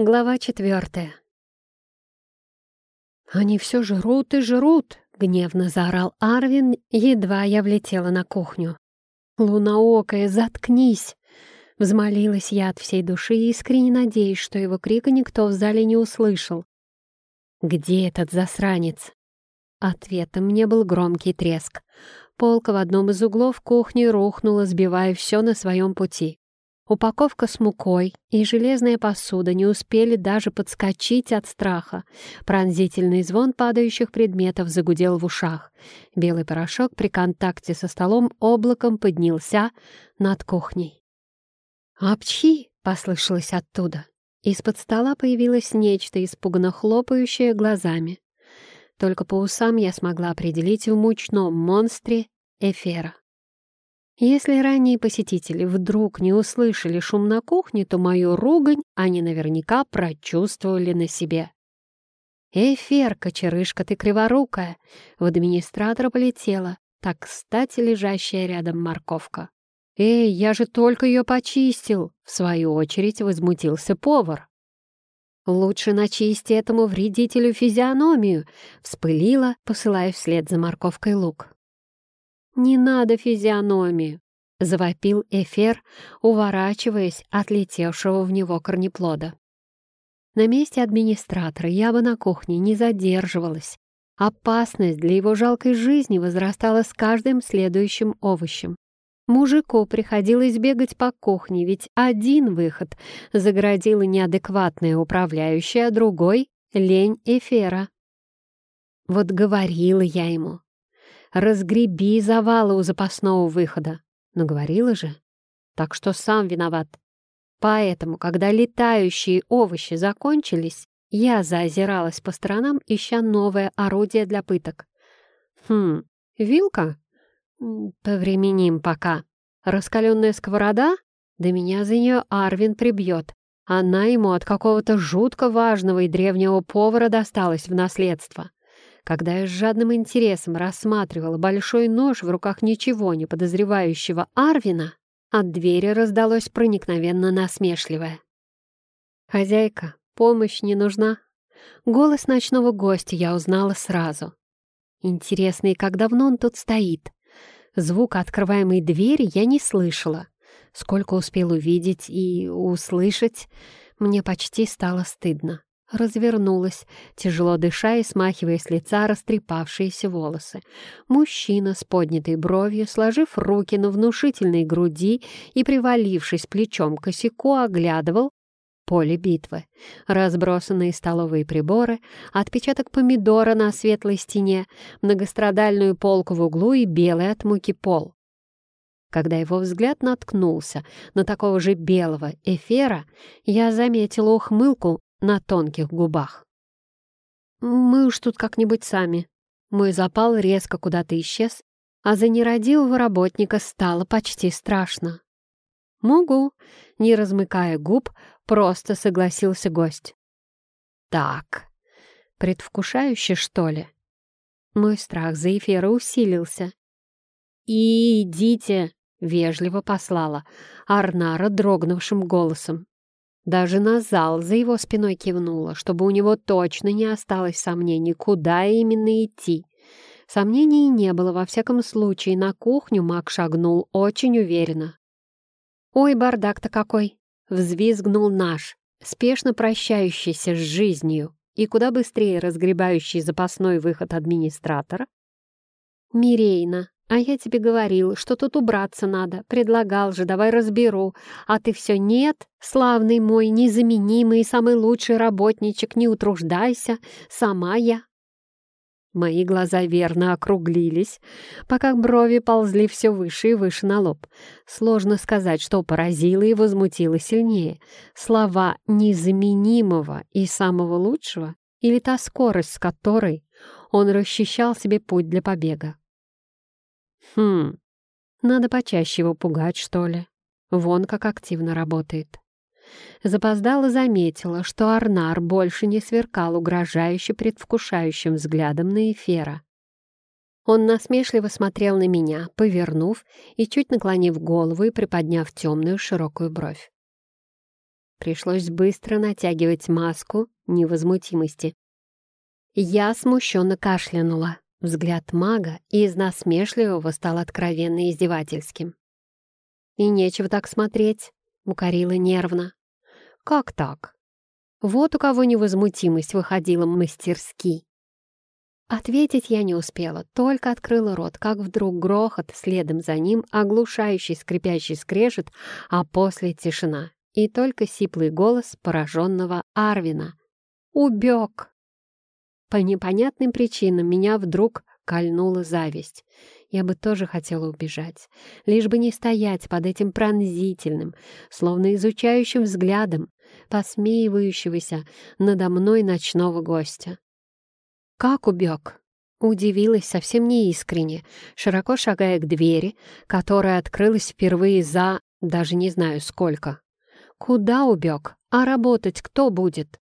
Глава четвертая. «Они все жрут и жрут!» — гневно заорал Арвин, едва я влетела на кухню. «Лунаокая, заткнись!» Взмолилась я от всей души и искренне надеясь, что его крика никто в зале не услышал. «Где этот засранец?» Ответом мне был громкий треск. Полка в одном из углов кухни рухнула, сбивая все на своем пути. Упаковка с мукой и железная посуда не успели даже подскочить от страха. Пронзительный звон падающих предметов загудел в ушах. Белый порошок при контакте со столом облаком поднялся над кухней. «Апчхи!» — послышалось оттуда. Из-под стола появилось нечто, испуганно хлопающее глазами. Только по усам я смогла определить в мучном монстре эфира. Если ранние посетители вдруг не услышали шум на кухне, то мою ругань они наверняка прочувствовали на себе. «Эй, Ферка, черышка ты криворукая!» В администратора полетела, так кстати лежащая рядом морковка. «Эй, я же только ее почистил!» В свою очередь возмутился повар. «Лучше начисти этому вредителю физиономию!» Вспылила, посылая вслед за морковкой лук. «Не надо физиономию!» — завопил Эфер, уворачиваясь от летевшего в него корнеплода. На месте администратора я бы на кухне не задерживалась. Опасность для его жалкой жизни возрастала с каждым следующим овощем. Мужику приходилось бегать по кухне, ведь один выход заградила неадекватная управляющая, а другой — лень Эфера. Вот говорила я ему, разгреби завалы у запасного выхода. Но говорила же, так что сам виноват. Поэтому, когда летающие овощи закончились, я заозиралась по сторонам, ища новое орудие для пыток. Хм, вилка? Повременим пока. Раскаленная сковорода? Да меня за нее Арвин прибьет. Она ему от какого-то жутко важного и древнего повара досталась в наследство. Когда я с жадным интересом рассматривала большой нож в руках ничего не подозревающего Арвина, от двери раздалось проникновенно насмешливое. «Хозяйка, помощь не нужна?» Голос ночного гостя я узнала сразу. Интересно, и как давно он тут стоит? Звук открываемой двери я не слышала. Сколько успел увидеть и услышать, мне почти стало стыдно развернулась, тяжело дыша и смахивая с лица растрепавшиеся волосы. Мужчина с поднятой бровью, сложив руки на внушительной груди и привалившись плечом к косяку, оглядывал поле битвы. Разбросанные столовые приборы, отпечаток помидора на светлой стене, многострадальную полку в углу и белый от муки пол. Когда его взгляд наткнулся на такого же белого эфира, я заметила ухмылку на тонких губах. «Мы уж тут как-нибудь сами». Мой запал резко куда-то исчез, а за нерадивого работника стало почти страшно. «Могу», — не размыкая губ, просто согласился гость. «Так, предвкушающе, что ли?» Мой страх за эфира усилился. «Идите!» — вежливо послала Арнара дрогнувшим голосом. Даже на зал за его спиной кивнула, чтобы у него точно не осталось сомнений, куда именно идти. Сомнений не было, во всяком случае, на кухню маг шагнул очень уверенно. «Ой, бардак-то какой!» — взвизгнул наш, спешно прощающийся с жизнью и куда быстрее разгребающий запасной выход администратора. «Мирейна, а я тебе говорил, что тут убраться надо. Предлагал же, давай разберу. А ты все нет, славный мой, незаменимый, самый лучший работничек, не утруждайся, сама я. Мои глаза верно округлились, пока брови ползли все выше и выше на лоб. Сложно сказать, что поразило и возмутило сильнее. Слова «незаменимого» и «самого лучшего» или та скорость, с которой он расчищал себе путь для побега. Хм, надо почаще его пугать, что ли. Вон как активно работает. Запоздала заметила, что Арнар больше не сверкал угрожающе предвкушающим взглядом на эфира. Он насмешливо смотрел на меня, повернув и чуть наклонив голову и приподняв темную широкую бровь. Пришлось быстро натягивать маску невозмутимости. Я смущенно кашлянула. Взгляд мага из насмешливого стал откровенно издевательским. «И нечего так смотреть», — укорила нервно. «Как так?» Вот у кого невозмутимость выходила мастерски. Ответить я не успела, только открыла рот, как вдруг грохот, следом за ним оглушающий скрипящий скрежет, а после тишина и только сиплый голос пораженного Арвина. «Убег!» По непонятным причинам меня вдруг кольнула зависть. Я бы тоже хотела убежать, лишь бы не стоять под этим пронзительным, словно изучающим взглядом, посмеивающегося надо мной ночного гостя. «Как убег?» Удивилась совсем неискренне, широко шагая к двери, которая открылась впервые за... даже не знаю сколько. «Куда убег? А работать кто будет?»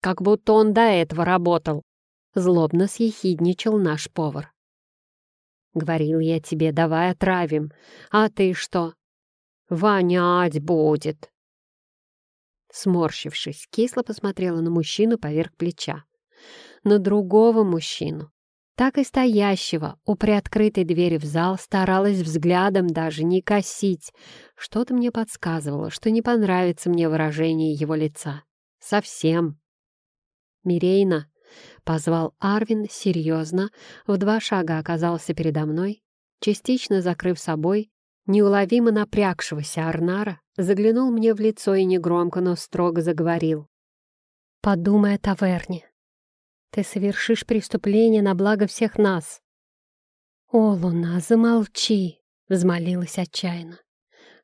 «Как будто он до этого работал», — злобно съехидничал наш повар. «Говорил я тебе, давай отравим. А ты что?» «Вонять будет!» Сморщившись, кисло посмотрела на мужчину поверх плеча. На другого мужчину. Так и стоящего у приоткрытой двери в зал старалась взглядом даже не косить. Что-то мне подсказывало, что не понравится мне выражение его лица. Совсем. «Мирейна», — позвал Арвин серьезно, в два шага оказался передо мной, частично закрыв собой неуловимо напрягшегося Арнара, заглянул мне в лицо и негромко, но строго заговорил. «Подумай о таверне. Ты совершишь преступление на благо всех нас». «О, Луна, замолчи!» — взмолилась отчаянно.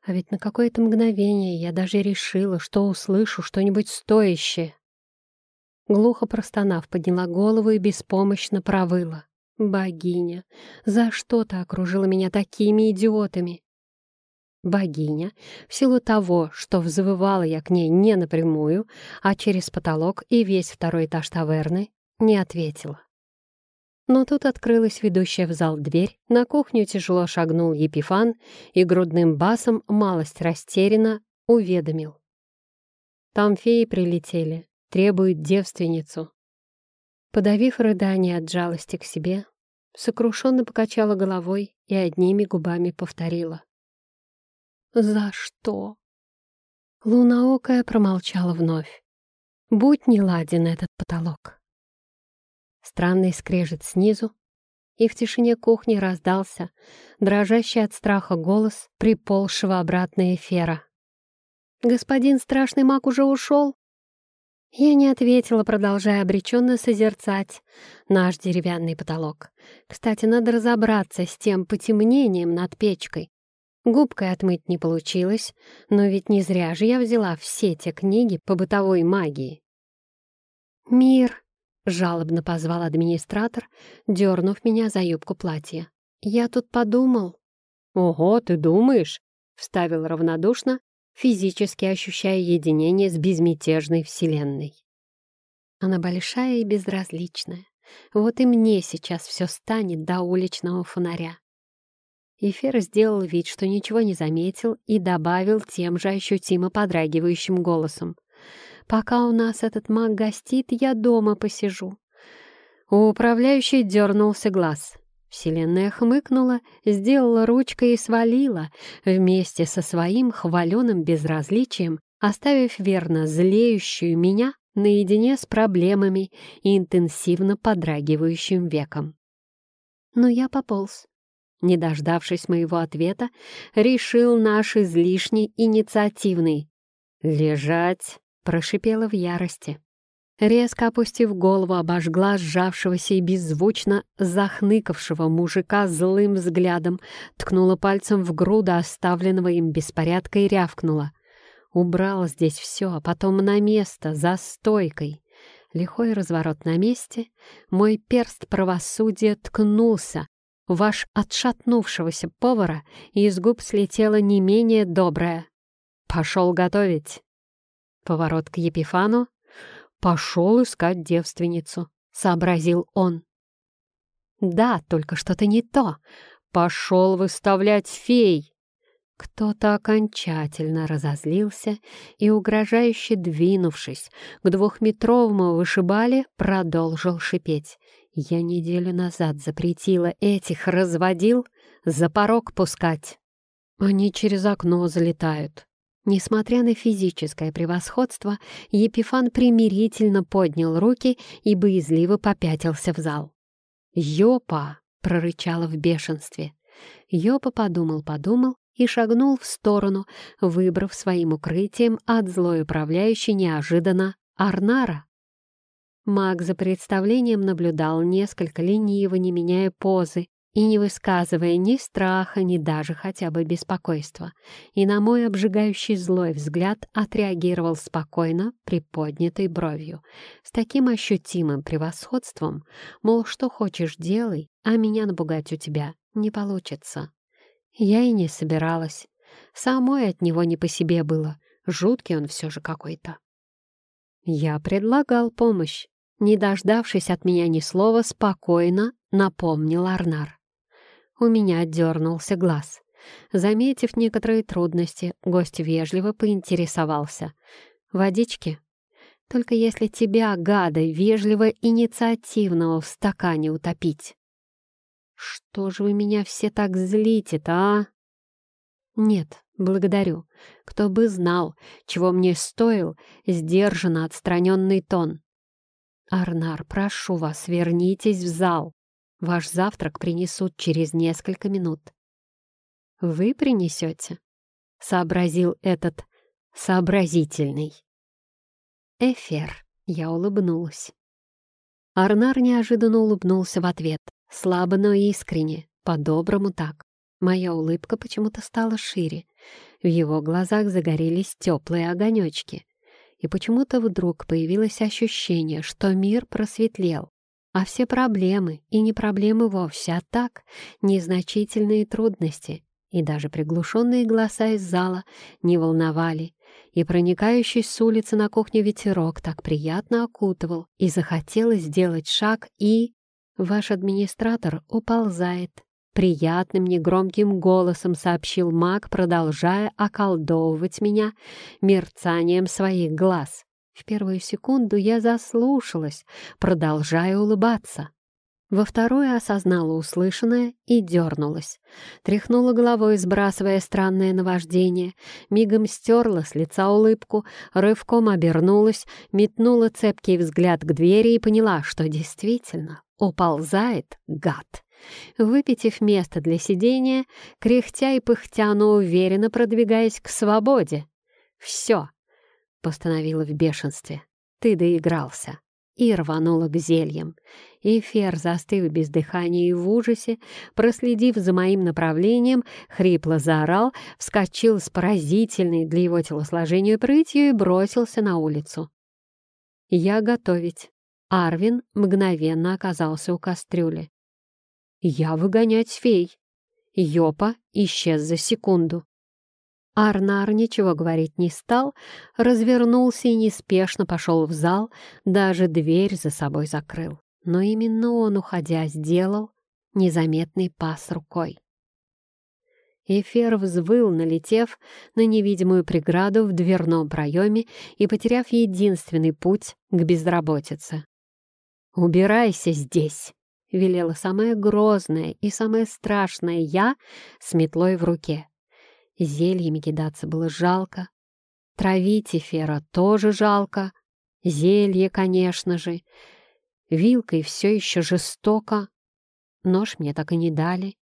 А ведь на какое-то мгновение я даже решила, что услышу что-нибудь стоящее. Глухо простонав, подняла голову и беспомощно провыла. «Богиня, за что ты окружила меня такими идиотами?» Богиня, в силу того, что взвывала я к ней не напрямую, а через потолок и весь второй этаж таверны, не ответила. Но тут открылась ведущая в зал дверь, на кухню тяжело шагнул Епифан и грудным басом малость растерянно уведомил. Там феи прилетели, требуют девственницу. Подавив рыдание от жалости к себе, сокрушенно покачала головой и одними губами повторила. «За что?» Лунаокая промолчала вновь. «Будь не ладен этот потолок». Странный скрежет снизу, и в тишине кухни раздался дрожащий от страха голос приползшего обратно эфира. «Господин страшный маг уже ушел?» Я не ответила, продолжая обреченно созерцать наш деревянный потолок. Кстати, надо разобраться с тем потемнением над печкой. Губкой отмыть не получилось, но ведь не зря же я взяла все те книги по бытовой магии. «Мир!» — жалобно позвал администратор, дернув меня за юбку платья. «Я тут подумал». «Ого, ты думаешь?» — вставил равнодушно, физически ощущая единение с безмятежной вселенной. Она большая и безразличная. Вот и мне сейчас все станет до уличного фонаря. Эфир сделал вид, что ничего не заметил, и добавил тем же ощутимо подрагивающим голосом. «Пока у нас этот маг гостит, я дома посижу». У управляющей дернулся глаз. Вселенная хмыкнула, сделала ручкой и свалила вместе со своим хваленым безразличием, оставив верно злеющую меня наедине с проблемами и интенсивно подрагивающим веком. Но я пополз не дождавшись моего ответа, решил наш излишне инициативный. «Лежать!» — прошипела в ярости. Резко опустив голову, обожгла сжавшегося и беззвучно захныкавшего мужика злым взглядом, ткнула пальцем в груду оставленного им беспорядка и рявкнула. Убрал здесь все, а потом на место, за стойкой. Лихой разворот на месте, мой перст правосудия ткнулся ваш отшатнувшегося повара из губ слетела не менее добрая. «Пошел готовить». Поворот к Епифану. «Пошел искать девственницу», — сообразил он. «Да, только что-то не то. Пошел выставлять фей». Кто-то окончательно разозлился и, угрожающе двинувшись к двухметровому вышибале, продолжил шипеть. «Я неделю назад запретила этих разводил за порог пускать. Они через окно залетают». Несмотря на физическое превосходство, Епифан примирительно поднял руки и боязливо попятился в зал. «Ёпа!» — прорычала в бешенстве. Ёпа подумал-подумал и шагнул в сторону, выбрав своим укрытием от злой управляющей неожиданно Арнара. Маг за представлением наблюдал несколько лениво, не меняя позы и не высказывая ни страха, ни даже хотя бы беспокойства, и на мой обжигающий злой взгляд отреагировал спокойно, приподнятой бровью, с таким ощутимым превосходством, мол, что хочешь делай, а меня напугать у тебя не получится. Я и не собиралась. Самой от него не по себе было. Жуткий он все же какой-то. Я предлагал помощь. Не дождавшись от меня ни слова, спокойно напомнил Арнар. У меня дернулся глаз. Заметив некоторые трудности, гость вежливо поинтересовался. «Водички?» «Только если тебя, гада, вежливо инициативного в стакане утопить». «Что же вы меня все так злите-то, а?» «Нет, благодарю. Кто бы знал, чего мне стоил сдержанно отстраненный тон. Арнар, прошу вас, вернитесь в зал. Ваш завтрак принесут через несколько минут». «Вы принесете?» — сообразил этот сообразительный. «Эфир», — я улыбнулась. Арнар неожиданно улыбнулся в ответ. Слабо, но искренне, по-доброму так. Моя улыбка почему-то стала шире. В его глазах загорелись теплые огонечки. И почему-то вдруг появилось ощущение, что мир просветлел. А все проблемы, и не проблемы вовсе, а так, незначительные трудности, и даже приглушенные голоса из зала не волновали, и проникающий с улицы на кухню ветерок так приятно окутывал, и захотелось сделать шаг и... «Ваш администратор уползает», — приятным негромким голосом сообщил маг, продолжая околдовывать меня мерцанием своих глаз. В первую секунду я заслушалась, продолжая улыбаться. Во вторую осознала услышанное и дернулась. Тряхнула головой, сбрасывая странное наваждение. Мигом стерла с лица улыбку, рывком обернулась, метнула цепкий взгляд к двери и поняла, что действительно уползает гад. Выпитив место для сидения, кряхтя и пыхтя, но уверенно продвигаясь к свободе. «Все!» — постановила в бешенстве. «Ты доигрался!» и рванула к зельям. И Фер, застыв без дыхания и в ужасе, проследив за моим направлением, хрипло заорал, вскочил с поразительной для его телосложения прытью и бросился на улицу. «Я готовить». Арвин мгновенно оказался у кастрюли. «Я выгонять фей». Йопа исчез за секунду. Арнар ничего говорить не стал, развернулся и неспешно пошел в зал, даже дверь за собой закрыл. Но именно он, уходя, сделал незаметный пас рукой. Эфир взвыл, налетев на невидимую преграду в дверном проеме и потеряв единственный путь к безработице. «Убирайся здесь!» — велела самая грозная и самая страшная я с метлой в руке. Зельями кидаться было жалко. Травить эфира тоже жалко. Зелье, конечно же. Вилкой все еще жестоко. Нож мне так и не дали.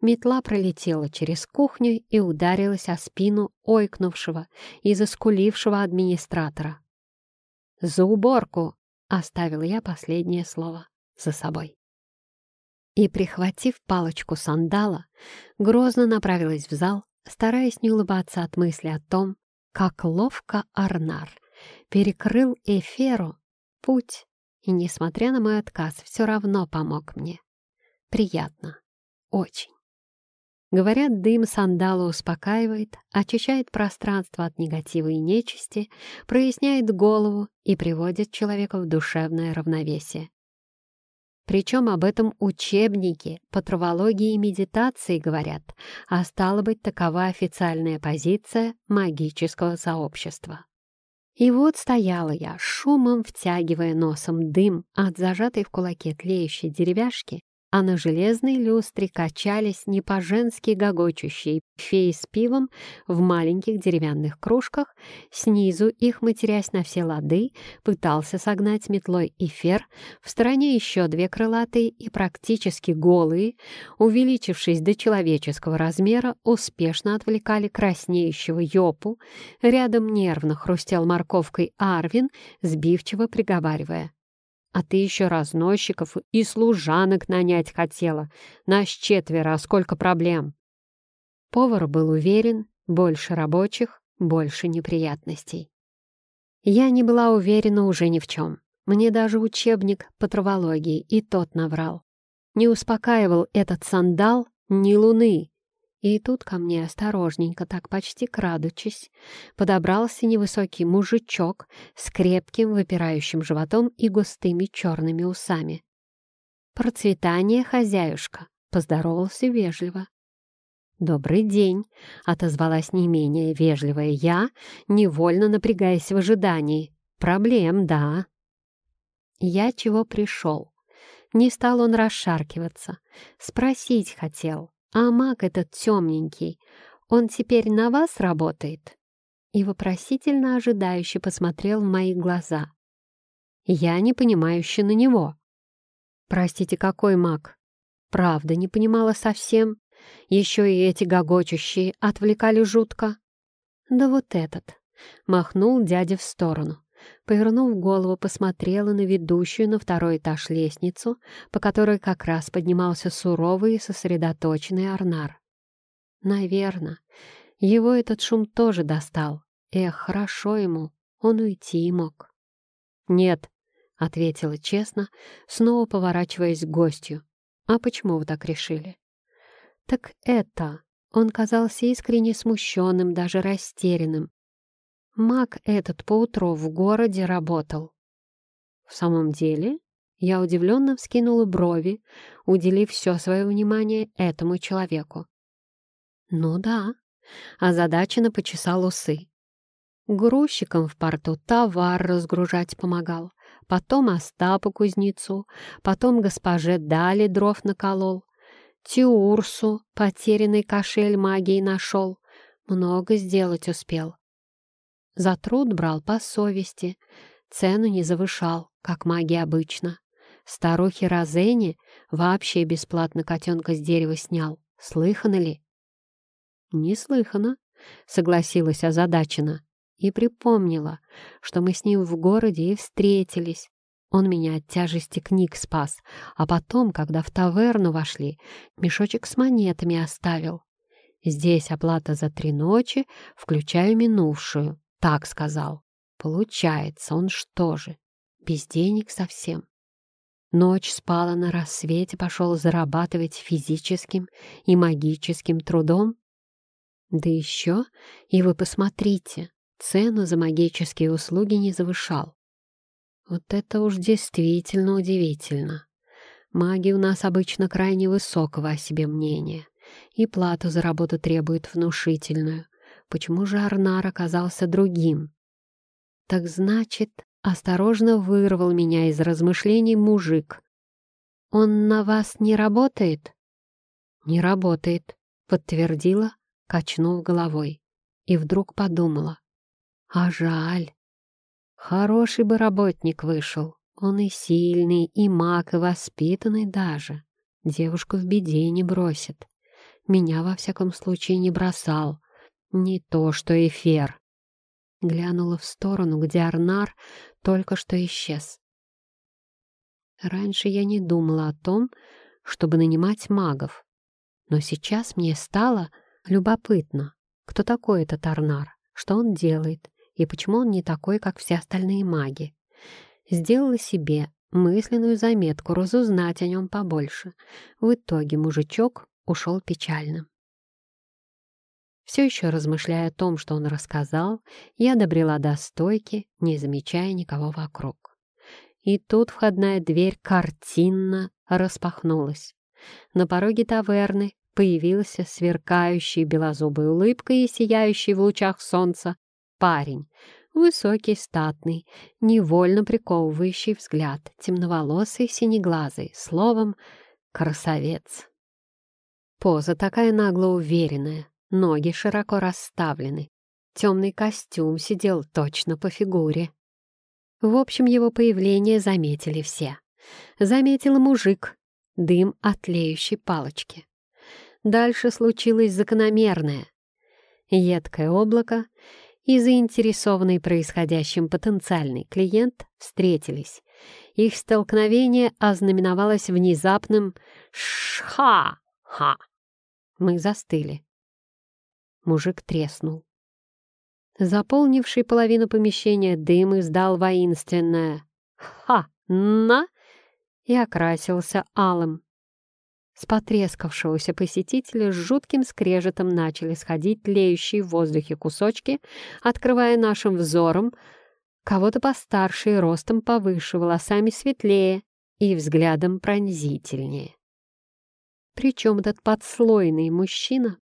Метла пролетела через кухню и ударилась о спину ойкнувшего и заскулившего администратора. «За уборку!» — оставила я последнее слово за собой и, прихватив палочку сандала, грозно направилась в зал, стараясь не улыбаться от мысли о том, как ловко Арнар перекрыл Эферу путь и, несмотря на мой отказ, все равно помог мне. Приятно. Очень. Говорят, дым сандала успокаивает, очищает пространство от негатива и нечисти, проясняет голову и приводит человека в душевное равновесие. Причем об этом учебники по травологии и медитации говорят, а стало быть, такова официальная позиция магического сообщества. И вот стояла я, шумом втягивая носом дым от зажатой в кулаке тлеющей деревяшки а на железной люстре качались не по-женски гогочущие феи с пивом в маленьких деревянных кружках, снизу их, матерясь на все лады, пытался согнать метлой эфир, в стороне еще две крылатые и практически голые, увеличившись до человеческого размера, успешно отвлекали краснеющего Йопу, рядом нервно хрустел морковкой Арвин, сбивчиво приговаривая. А ты еще разносчиков и служанок нанять хотела. Нас четверо, а сколько проблем!» Повар был уверен, больше рабочих, больше неприятностей. Я не была уверена уже ни в чем. Мне даже учебник по травологии и тот наврал. Не успокаивал этот сандал ни луны, и тут ко мне осторожненько, так почти крадучись, подобрался невысокий мужичок с крепким выпирающим животом и густыми черными усами. «Процветание, хозяюшка!» — поздоровался вежливо. «Добрый день!» — отозвалась не менее вежливая я, невольно напрягаясь в ожидании. «Проблем, да». Я чего пришел? Не стал он расшаркиваться. Спросить хотел. «А маг этот темненький, он теперь на вас работает?» И вопросительно ожидающе посмотрел в мои глаза. Я не понимающе на него. «Простите, какой маг?» Правда, не понимала совсем. Еще и эти гогочущие отвлекали жутко. «Да вот этот!» — махнул дядя в сторону. Повернув голову, посмотрела на ведущую на второй этаж лестницу, по которой как раз поднимался суровый и сосредоточенный Арнар. Наверно, его этот шум тоже достал. Эх, хорошо ему, он уйти мог. «Нет», — ответила честно, снова поворачиваясь к гостю. «А почему вы так решили?» «Так это...» Он казался искренне смущенным, даже растерянным. Маг этот поутру в городе работал. В самом деле, я удивленно вскинула брови, уделив все свое внимание этому человеку. Ну да, озадаченно почесал усы. Грузчикам в порту товар разгружать помогал, потом Остапу кузнецу, потом госпоже Дали дров наколол, Тиурсу потерянный кошель магии нашел, много сделать успел. За труд брал по совести, цену не завышал, как маги обычно. Старухе Розене вообще бесплатно котенка с дерева снял. Слыхано ли? «Не слыхано», — согласилась озадачена и припомнила, что мы с ним в городе и встретились. Он меня от тяжести книг спас, а потом, когда в таверну вошли, мешочек с монетами оставил. Здесь оплата за три ночи, включая минувшую. Так сказал. Получается, он что же, без денег совсем? Ночь спала на рассвете, пошел зарабатывать физическим и магическим трудом? Да еще, и вы посмотрите, цену за магические услуги не завышал. Вот это уж действительно удивительно. Маги у нас обычно крайне высокого о себе мнения, и плату за работу требуют внушительную — Почему же Арнар оказался другим? Так значит, осторожно вырвал меня из размышлений мужик. «Он на вас не работает?» «Не работает», — подтвердила, качнув головой. И вдруг подумала. «А жаль. Хороший бы работник вышел. Он и сильный, и маг, и воспитанный даже. Девушку в беде не бросит. Меня, во всяком случае, не бросал. Не то, что эфир. Глянула в сторону, где Арнар только что исчез. Раньше я не думала о том, чтобы нанимать магов. Но сейчас мне стало любопытно, кто такой этот Арнар, что он делает и почему он не такой, как все остальные маги. Сделала себе мысленную заметку разузнать о нем побольше. В итоге мужичок ушел печальным. Все еще размышляя о том, что он рассказал, я добрела до стойки, не замечая никого вокруг. И тут входная дверь картинно распахнулась. На пороге таверны появился сверкающий белозубой улыбкой и сияющий в лучах солнца парень, высокий, статный, невольно приковывающий взгляд, темноволосый, синеглазый, словом, красавец. Поза такая нагло уверенная, ноги широко расставлены, темный костюм сидел точно по фигуре. В общем, его появление заметили все. Заметил мужик, дым от тлеющей палочки. Дальше случилось закономерное. Едкое облако и заинтересованный происходящим потенциальный клиент встретились. Их столкновение ознаменовалось внезапным «шха-ха». Мы застыли. Мужик треснул. Заполнивший половину помещения дым издал воинственное «Ха-на!» и окрасился алым. С потрескавшегося посетителя с жутким скрежетом начали сходить тлеющие в воздухе кусочки, открывая нашим взором кого-то постарше и ростом повыше, волосами светлее и взглядом пронзительнее. Причем этот подслойный мужчина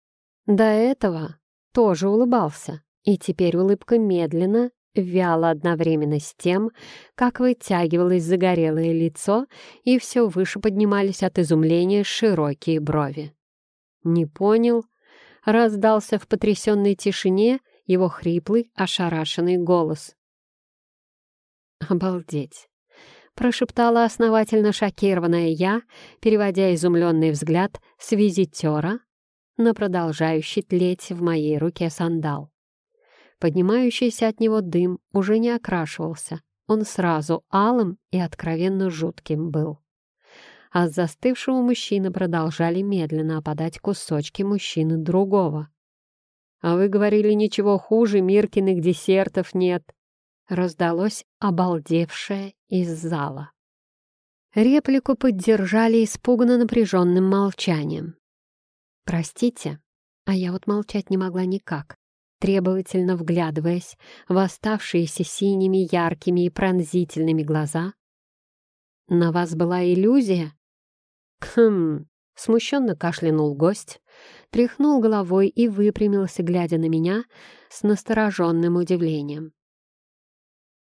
до этого тоже улыбался, и теперь улыбка медленно вяло одновременно с тем, как вытягивалось загорелое лицо, и все выше поднимались от изумления широкие брови. «Не понял?» — раздался в потрясенной тишине его хриплый, ошарашенный голос. «Обалдеть!» — прошептала основательно шокированная я, переводя изумленный взгляд с визитера на продолжающий тлеть в моей руке сандал. Поднимающийся от него дым уже не окрашивался, он сразу алым и откровенно жутким был. А с застывшего мужчины продолжали медленно опадать кусочки мужчины другого. «А вы говорили, ничего хуже Миркиных десертов нет», раздалось обалдевшее из зала. Реплику поддержали испуганно напряженным молчанием. «Простите, а я вот молчать не могла никак требовательно вглядываясь в оставшиеся синими, яркими и пронзительными глаза. «На вас была иллюзия?» «Хм...» — смущенно кашлянул гость, тряхнул головой и выпрямился, глядя на меня с настороженным удивлением.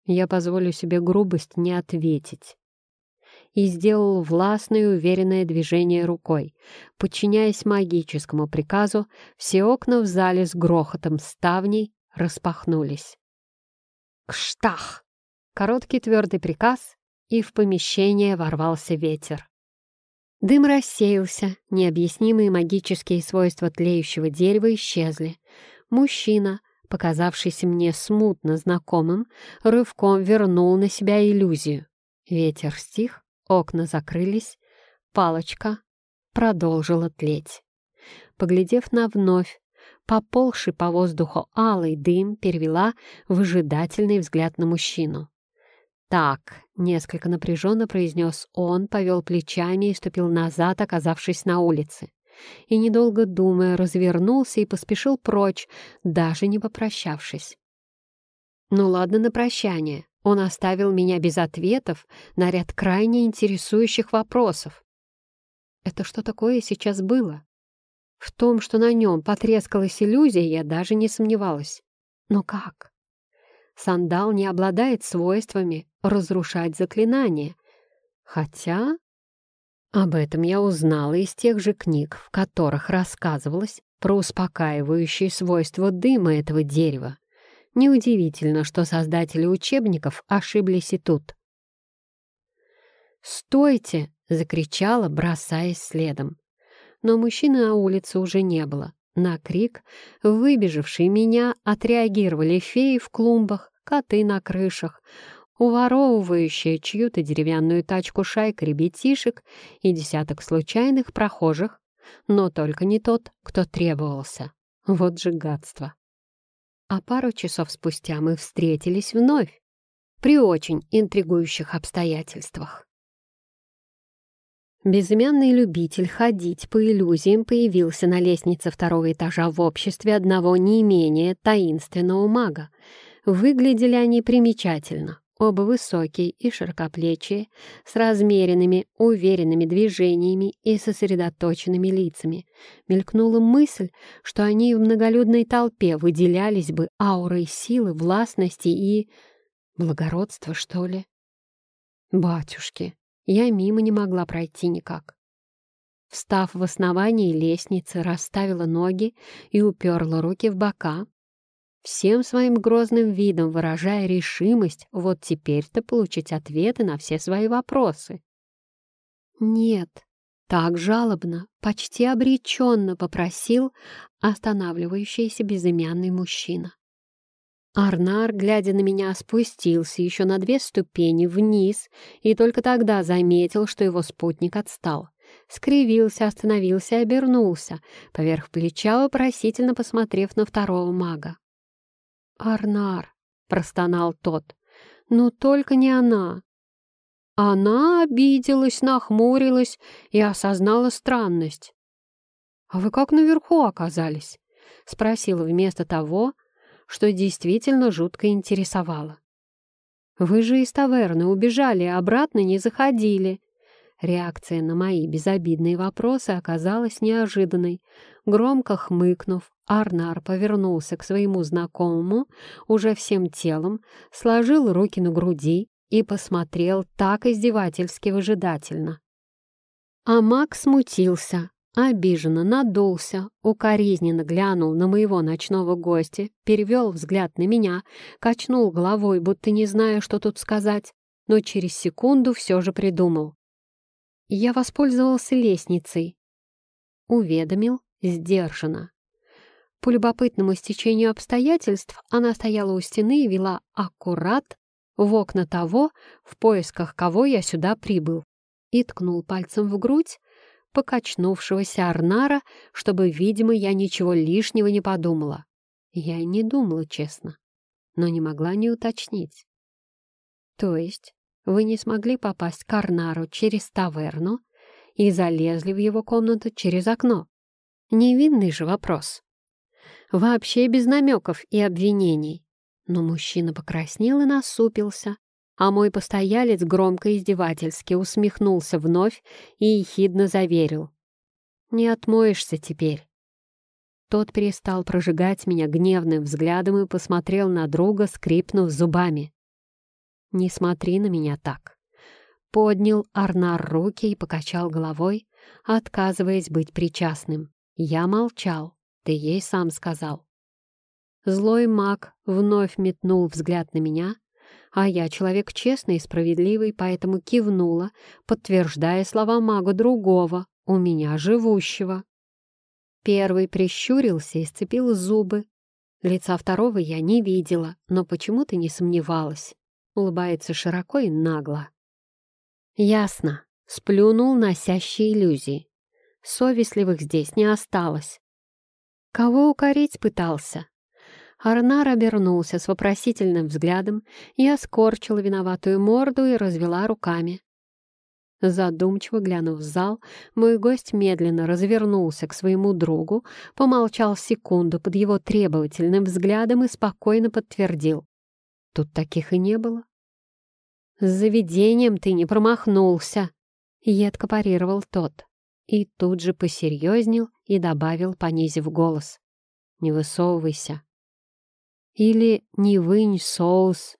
«Я позволю себе грубость не ответить и сделал властное уверенное движение рукой. Подчиняясь магическому приказу, все окна в зале с грохотом ставней распахнулись. «Кштах!» Короткий твердый приказ, и в помещение ворвался ветер. Дым рассеялся, необъяснимые магические свойства тлеющего дерева исчезли. Мужчина, показавшийся мне смутно знакомым, рывком вернул на себя иллюзию. Ветер стих, Окна закрылись, палочка продолжила тлеть. Поглядев на вновь поползший по воздуху алый дым, перевела выжидательный взгляд на мужчину. «Так», — несколько напряженно произнес он, повел плечами и ступил назад, оказавшись на улице. И, недолго думая, развернулся и поспешил прочь, даже не попрощавшись. «Ну ладно на прощание, он оставил меня без ответов на ряд крайне интересующих вопросов. Это что такое сейчас было? В том, что на нем потрескалась иллюзия, я даже не сомневалась. Но как? Сандал не обладает свойствами разрушать заклинания. Хотя... Об этом я узнала из тех же книг, в которых рассказывалось про успокаивающие свойства дыма этого дерева. Неудивительно, что создатели учебников ошиблись и тут. «Стойте!» — закричала, бросаясь следом. Но мужчины на улице уже не было. На крик, выбежавший меня, отреагировали феи в клумбах, коты на крышах, уворовывающая чью-то деревянную тачку шайка ребятишек и десяток случайных прохожих, но только не тот, кто требовался. Вот же гадство а пару часов спустя мы встретились вновь при очень интригующих обстоятельствах. Безымянный любитель ходить по иллюзиям появился на лестнице второго этажа в обществе одного не менее таинственного мага. Выглядели они примечательно. Оба высокие и широкоплечие, с размеренными, уверенными движениями и сосредоточенными лицами. Мелькнула мысль, что они в многолюдной толпе выделялись бы аурой силы, властности и... благородства, что ли? Батюшки, я мимо не могла пройти никак. Встав в основании лестницы, расставила ноги и уперла руки в бока, всем своим грозным видом выражая решимость вот теперь-то получить ответы на все свои вопросы. «Нет», — так жалобно, почти обреченно попросил останавливающийся безымянный мужчина. Арнар, глядя на меня, спустился еще на две ступени вниз и только тогда заметил, что его спутник отстал. Скривился, остановился и обернулся, поверх плеча вопросительно посмотрев на второго мага. «Арнар», — простонал тот, — «ну только не она». Она обиделась, нахмурилась и осознала странность. «А вы как наверху оказались?» — спросила вместо того, что действительно жутко интересовало. «Вы же из таверны убежали, обратно не заходили». Реакция на мои безобидные вопросы оказалась неожиданной. Громко хмыкнув, Арнар повернулся к своему знакомому уже всем телом, сложил руки на груди и посмотрел так издевательски выжидательно. А Мак смутился, обиженно надулся, укоризненно глянул на моего ночного гостя, перевел взгляд на меня, качнул головой, будто не зная, что тут сказать, но через секунду все же придумал. Я воспользовался лестницей. Уведомил сдержанно. По любопытному стечению обстоятельств она стояла у стены и вела аккурат в окна того, в поисках кого я сюда прибыл, и ткнул пальцем в грудь покачнувшегося Арнара, чтобы, видимо, я ничего лишнего не подумала. Я и не думала, честно, но не могла не уточнить. То есть вы не смогли попасть к Арнару через таверну и залезли в его комнату через окно? Невинный же вопрос. Вообще без намеков и обвинений. Но мужчина покраснел и насупился, а мой постоялец громко издевательски усмехнулся вновь и ехидно заверил. «Не отмоешься теперь». Тот перестал прожигать меня гневным взглядом и посмотрел на друга, скрипнув зубами. «Не смотри на меня так». Поднял Арнар руки и покачал головой, отказываясь быть причастным. Я молчал. Ты ей сам сказал. Злой маг вновь метнул взгляд на меня, а я человек честный и справедливый, поэтому кивнула, подтверждая слова мага другого, у меня живущего. Первый прищурился и сцепил зубы. Лица второго я не видела, но почему-то не сомневалась. Улыбается широко и нагло. Ясно. Сплюнул носящие иллюзии. Совестливых здесь не осталось. Кого укорить пытался? Арнар обернулся с вопросительным взглядом, я скорчила виноватую морду и развела руками. Задумчиво глянув в зал, мой гость медленно развернулся к своему другу, помолчал секунду под его требовательным взглядом и спокойно подтвердил. Тут таких и не было. «С заведением ты не промахнулся», — едко парировал тот. И тут же посерьезнел и добавил, понизив голос. «Не высовывайся». Или «Не вынь соус».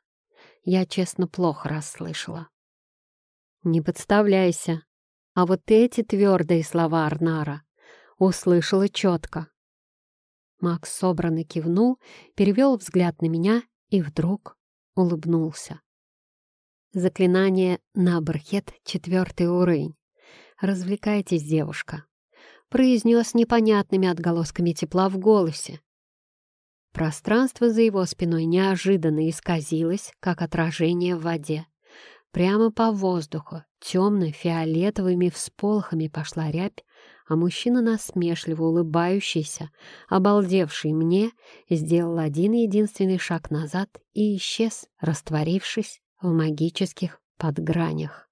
Я, честно, плохо расслышала. «Не подставляйся». А вот эти твердые слова Арнара услышала четко. Макс собранно кивнул, перевел взгляд на меня и вдруг улыбнулся. Заклинание на бархет четвертый уровень. «Развлекайтесь, девушка», — произнес непонятными отголосками тепла в голосе. Пространство за его спиной неожиданно исказилось, как отражение в воде. Прямо по воздуху, темно-фиолетовыми всполохами пошла рябь, а мужчина, насмешливо улыбающийся, обалдевший мне, сделал один единственный шаг назад и исчез, растворившись в магических подгранях.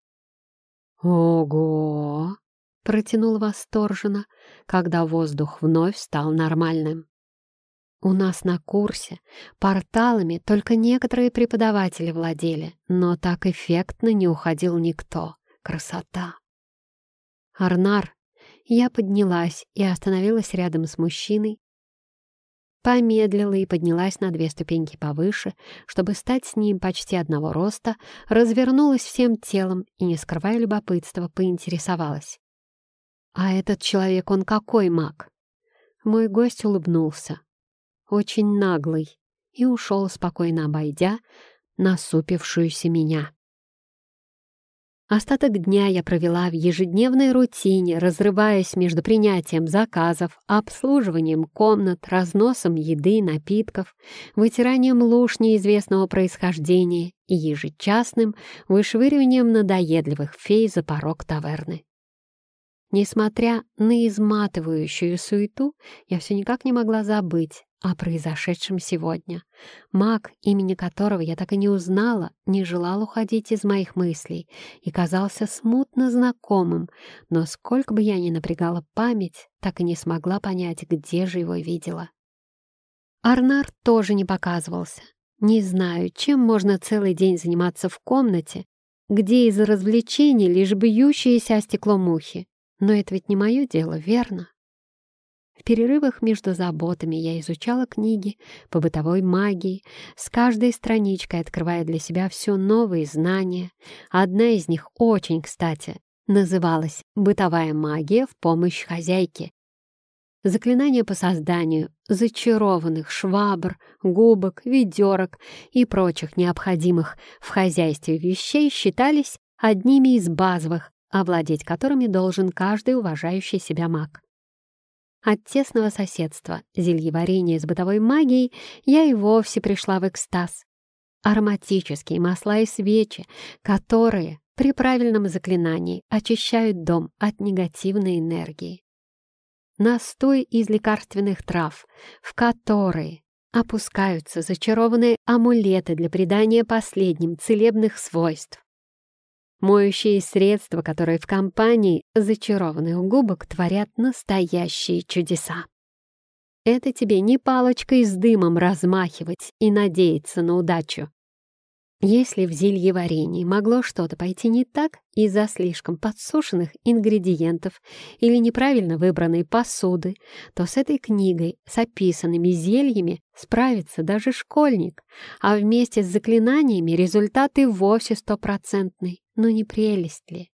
«Ого!» — протянул восторженно, когда воздух вновь стал нормальным. У нас на курсе порталами только некоторые преподаватели владели, но так эффектно не уходил никто. Красота! Арнар, я поднялась и остановилась рядом с мужчиной, помедлила и поднялась на две ступеньки повыше, чтобы стать с ним почти одного роста, развернулась всем телом и, не скрывая любопытства, поинтересовалась. «А этот человек, он какой маг?» Мой гость улыбнулся. Очень наглый. И ушел, спокойно обойдя насупившуюся меня. Остаток дня я провела в ежедневной рутине, разрываясь между принятием заказов, обслуживанием комнат, разносом еды, напитков, вытиранием луж неизвестного происхождения и ежечасным вышвыриванием надоедливых фей за порог таверны. Несмотря на изматывающую суету, я все никак не могла забыть о произошедшем сегодня. Маг, имени которого я так и не узнала, не желал уходить из моих мыслей и казался смутно знакомым, но сколько бы я ни напрягала память, так и не смогла понять, где же его видела. Арнар тоже не показывался. Не знаю, чем можно целый день заниматься в комнате, где из-за развлечений лишь бьющиеся о стекло мухи. Но это ведь не мое дело, верно? В перерывах между заботами я изучала книги по бытовой магии, с каждой страничкой открывая для себя все новые знания. Одна из них очень кстати называлась «Бытовая магия в помощь хозяйке». Заклинания по созданию зачарованных швабр, губок, ведерок и прочих необходимых в хозяйстве вещей считались одними из базовых, овладеть которыми должен каждый уважающий себя маг. От тесного соседства зельеварения с бытовой магией я и вовсе пришла в экстаз. Ароматические масла и свечи, которые при правильном заклинании очищают дом от негативной энергии. Настой из лекарственных трав, в которые опускаются зачарованные амулеты для придания последним целебных свойств моющие средства, которые в компании зачарованных губок творят настоящие чудеса. Это тебе не палочкой с дымом размахивать и надеяться на удачу. Если в зелье варенье могло что-то пойти не так из-за слишком подсушенных ингредиентов или неправильно выбранной посуды, то с этой книгой с описанными зельями справится даже школьник, а вместе с заклинаниями результаты вовсе стопроцентный. Ну не прелесть ли?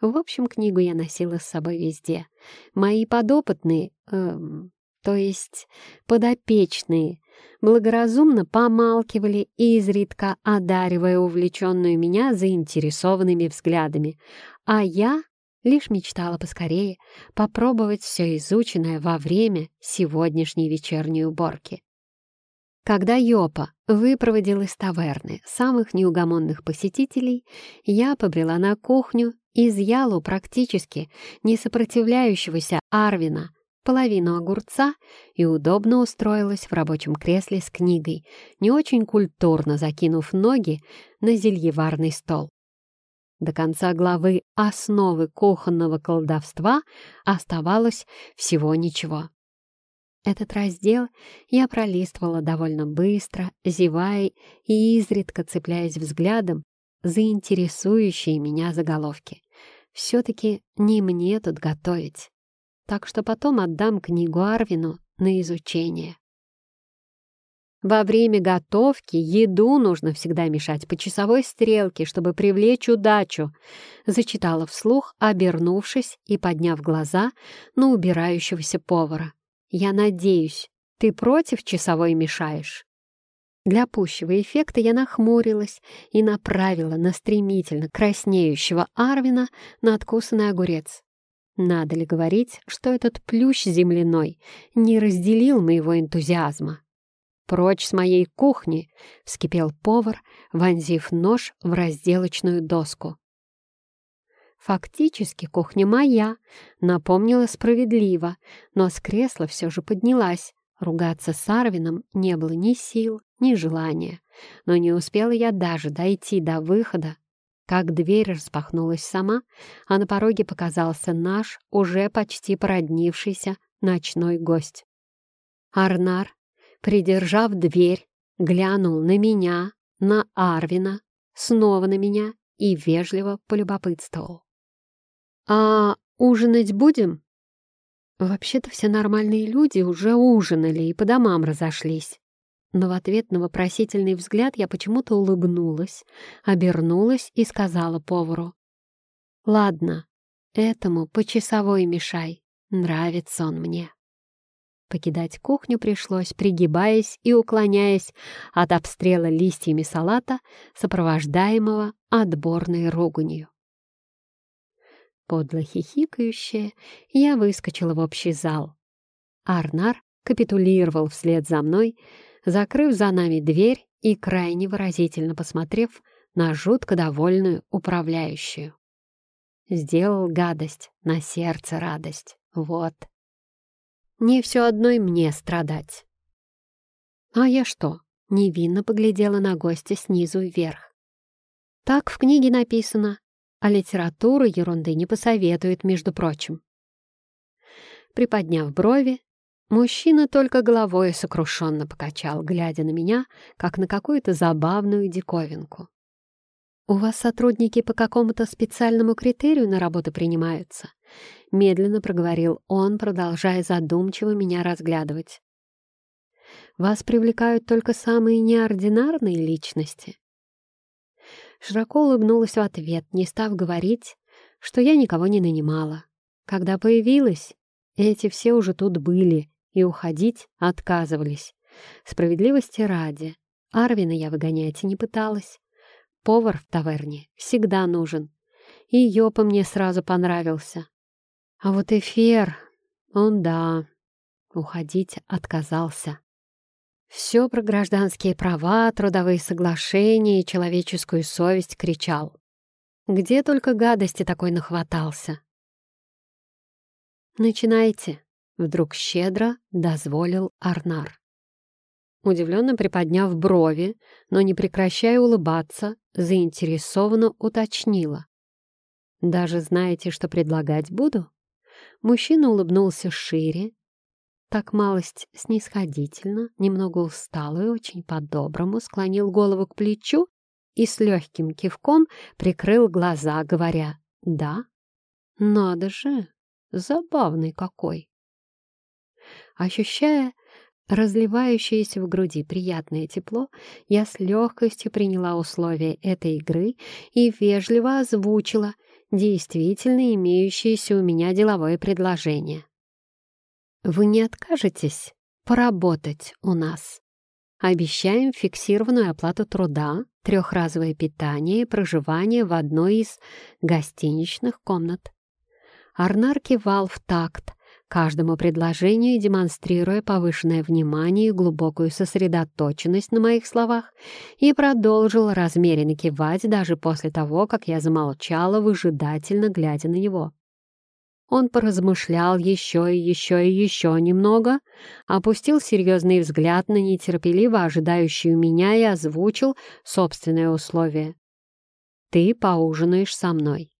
В общем, книгу я носила с собой везде. Мои подопытные, эм, то есть подопечные, благоразумно помалкивали, изредка одаривая увлеченную меня заинтересованными взглядами, а я лишь мечтала поскорее попробовать все изученное во время сегодняшней вечерней уборки. Когда Йопа выпроводил из таверны самых неугомонных посетителей, я побрела на кухню, изъяла практически не сопротивляющегося Арвина половину огурца и удобно устроилась в рабочем кресле с книгой, не очень культурно закинув ноги на зельеварный стол. До конца главы «Основы кухонного колдовства» оставалось всего ничего. Этот раздел я пролистывала довольно быстро, зевая и изредка цепляясь взглядом за интересующие меня заголовки. Все-таки не мне тут готовить так что потом отдам книгу Арвину на изучение. Во время готовки еду нужно всегда мешать по часовой стрелке, чтобы привлечь удачу, зачитала вслух, обернувшись и подняв глаза на убирающегося повара. Я надеюсь, ты против часовой мешаешь? Для пущего эффекта я нахмурилась и направила на стремительно краснеющего Арвина на откусанный огурец. Надо ли говорить, что этот плющ земляной не разделил моего энтузиазма? «Прочь с моей кухни!» — вскипел повар, вонзив нож в разделочную доску. «Фактически кухня моя», — напомнила справедливо, но с кресла все же поднялась. Ругаться с Арвином не было ни сил, ни желания. Но не успела я даже дойти до выхода, как дверь распахнулась сама, а на пороге показался наш, уже почти породнившийся, ночной гость. Арнар придержав дверь, глянул на меня, на Арвина, снова на меня и вежливо полюбопытствовал. «А ужинать будем?» Вообще-то все нормальные люди уже ужинали и по домам разошлись. Но в ответ на вопросительный взгляд я почему-то улыбнулась, обернулась и сказала повару. «Ладно, этому по часовой мешай, нравится он мне». Покидать кухню пришлось, пригибаясь и уклоняясь от обстрела листьями салата, сопровождаемого отборной руганью. Подло хихикающая, я выскочила в общий зал. Арнар капитулировал вслед за мной, закрыв за нами дверь и крайне выразительно посмотрев на жутко довольную управляющую. Сделал гадость, на сердце радость. Вот. Не все одной мне страдать. А я что, невинно поглядела на гостя снизу вверх. Так в книге написано, а литература ерунды не посоветует, между прочим. Приподняв брови, мужчина только головой сокрушенно покачал, глядя на меня, как на какую-то забавную диковинку. «У вас сотрудники по какому-то специальному критерию на работу принимаются?» — медленно проговорил он, продолжая задумчиво меня разглядывать. «Вас привлекают только самые неординарные личности?» Широко улыбнулась в ответ, не став говорить, что я никого не нанимала. Когда появилась, эти все уже тут были и уходить отказывались. Справедливости ради, Арвина я выгонять не пыталась. Повар в таверне всегда нужен. И Йопа мне сразу понравился. А вот Эфир, он да, уходить отказался. Все про гражданские права, трудовые соглашения и человеческую совесть кричал. Где только гадости такой нахватался. «Начинайте», — вдруг щедро дозволил Арнар. Удивленно приподняв брови, но не прекращая улыбаться, заинтересованно уточнила. «Даже знаете, что предлагать буду?» Мужчина улыбнулся шире, так малость снисходительно, немного устало и очень по-доброму склонил голову к плечу и с легким кивком прикрыл глаза, говоря «Да, надо же, забавный какой!» Ощущая разливающееся в груди приятное тепло, я с легкостью приняла условия этой игры и вежливо озвучила действительно имеющееся у меня деловое предложение. Вы не откажетесь поработать у нас? Обещаем фиксированную оплату труда, трехразовое питание и проживание в одной из гостиничных комнат. Арнар кивал в такт каждому предложению, демонстрируя повышенное внимание и глубокую сосредоточенность на моих словах, и продолжил размеренно кивать даже после того, как я замолчала, выжидательно глядя на него. Он поразмышлял еще и еще и еще немного, опустил серьезный взгляд на нетерпеливо ожидающую меня и озвучил собственное условие. «Ты поужинаешь со мной».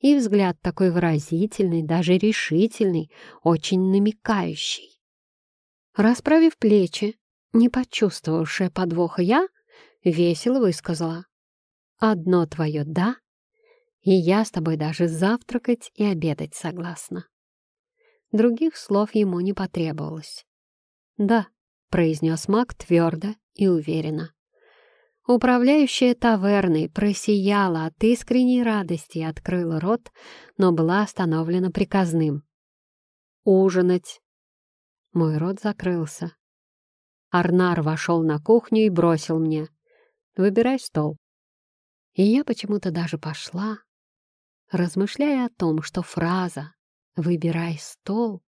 И взгляд такой выразительный, даже решительный, очень намекающий. Расправив плечи, не почувствовавшая подвоха я, весело высказала. «Одно твое «да» И я с тобой даже завтракать и обедать согласна. Других слов ему не потребовалось. «Да», — произнес маг твердо и уверенно. Управляющая таверной просияла от искренней радости и открыла рот, но была остановлена приказным. «Ужинать!» Мой рот закрылся. Арнар вошел на кухню и бросил мне. «Выбирай стол». И я почему-то даже пошла, размышляя о том, что фраза «выбирай стол»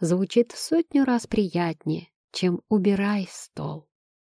звучит в сотню раз приятнее, чем «убирай стол».